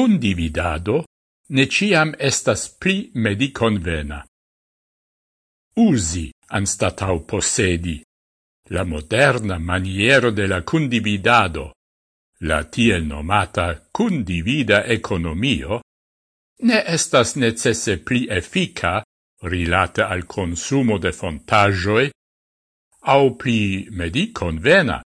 condividado ne ciam estas pli mediconvena. Usi anstatau possedi la moderna maniero de la condividado, la tiel nomata condivida economio, ne estas necesse pli effica rilate al consumo de fontagioi, au pli mediconvena.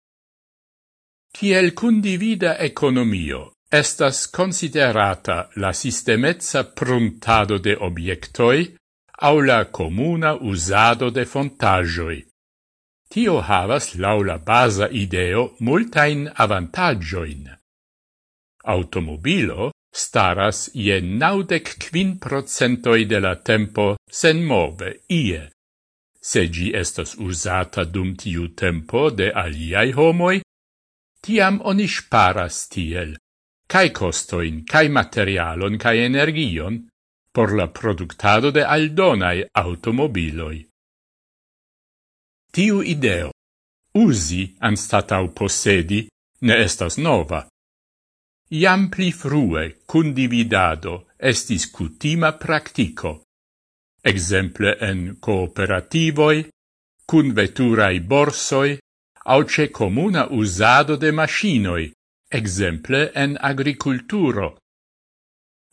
Tiel condivida economio estas considerata la sistemezza pruntado de obiectoi au la comuna usado de fontajoi. Tio havas laula basa ideo multain avantagioin. Automobilo staras je naudec quin procentoi de la tempo sen move ie. Se gi estas usata dum tiu tempo de aliai homoi, tiam oni sparas tiel cae costoin, cae materialon, cae energion por la productado de aldonai automobiloi. Tiu ideo, usi anstatau possedi, ne estas nova. Iam pli frue cundividado estis cutima practico, exemple en cooperativoi, cun veturai borsoi, au ce comuna usado de machinoi, exemple en agriculturo.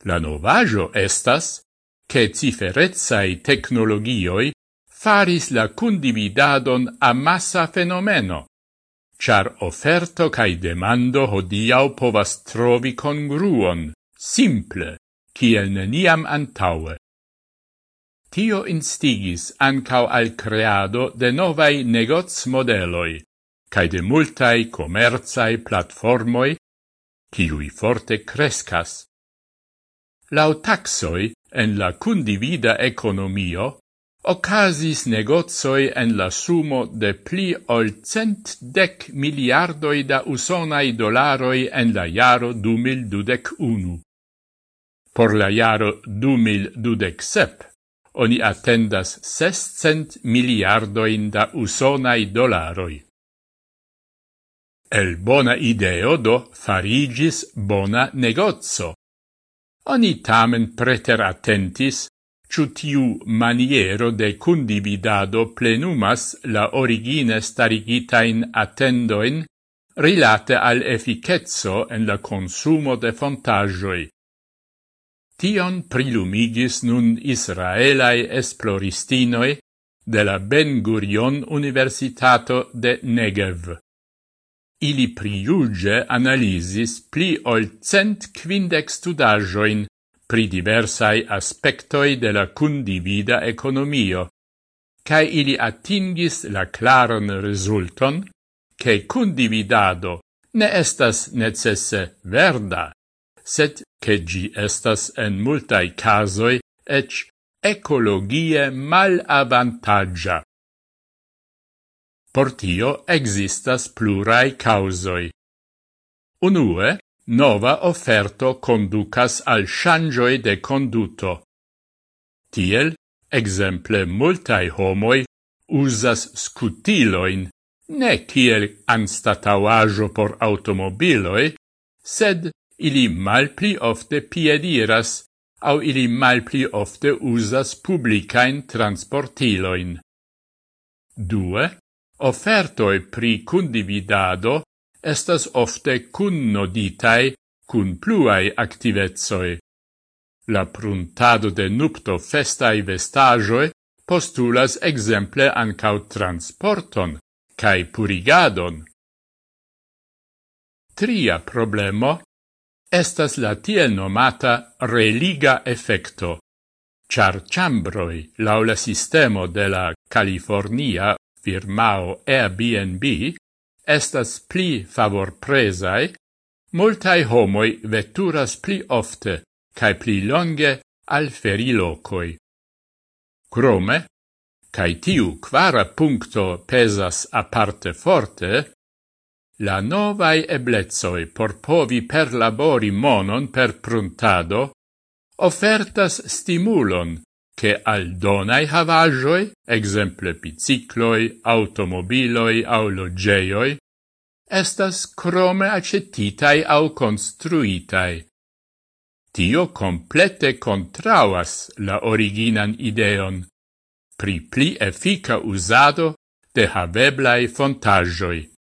La novajo estas che ciferezai technologioi faris la cundividadon massa fenomeno, char offerto cae demando hodiau povas trovi congruon, simple, kiel neniam antaue. Tio instigis ancau al creado de novai negoz modeloi, cae de multae comerzae platformoi, ciui forte crescas. Lau taxoi en la cundivida economio, ocasis negozoi en la sumo de pli ol cent dec miliardoi da usonai dolaroi en la jaro 2021. Por la jaro 2027 oni attendas 600 miliardoin da usonai dolaroi. El bona ideo do farigis bona negozzo. Oni tamen preter attentis, ciu maniero de cundividado plenumas la origine starigitain attendoin rilate al efficetso en la consumo de fontagioi. Tion prilumigis nun Israelai esploristinoi de la Ben Gurion Universitato de Negev. Ili priuge analisis pli ol cent quindec studajoin pri diversai aspectoi de la cundivida economio, cae ili atingis la claron resulton che cundividado ne estas necesse verda, sed che gi estas en multai casoi ec ecologie mal avantaggia. Por tio existas plurai causoi. Unue, nova offerto conducas al shangioi de conduto. Tiel, exemple, multai homoi usas scutiloin, ne kiel anstatauajo por automobiloi, sed ili malpli ofte piediras au ili malpli ofte usas publicain transportiloin. Due, Offertoi pri cundividado estas ofte cunnoditai cun pluai activezoi. La pruntado de nupto festai vestagioi postulas exemple ancau transporton cae purigadon. Tria problemo estas la tiel nomata religa effecto, char chambroi laula sistemo de la California firmao Airbnb estas pli favorpresai, multai homoi veturas pli ofte cae pli longe al ferilocoi. Crome, cae tiu quara puncto pesas aparte forte, la novai eblezoi por povi perlabori monon per pruntado offertas stimulon che aldonai havajoi, exemple bicicloi, automobiloi au logeioi, estas crome acetitai au construitai. Tio complete contrauas la originan ideon pri pli effica usado de haveblai fontagioi.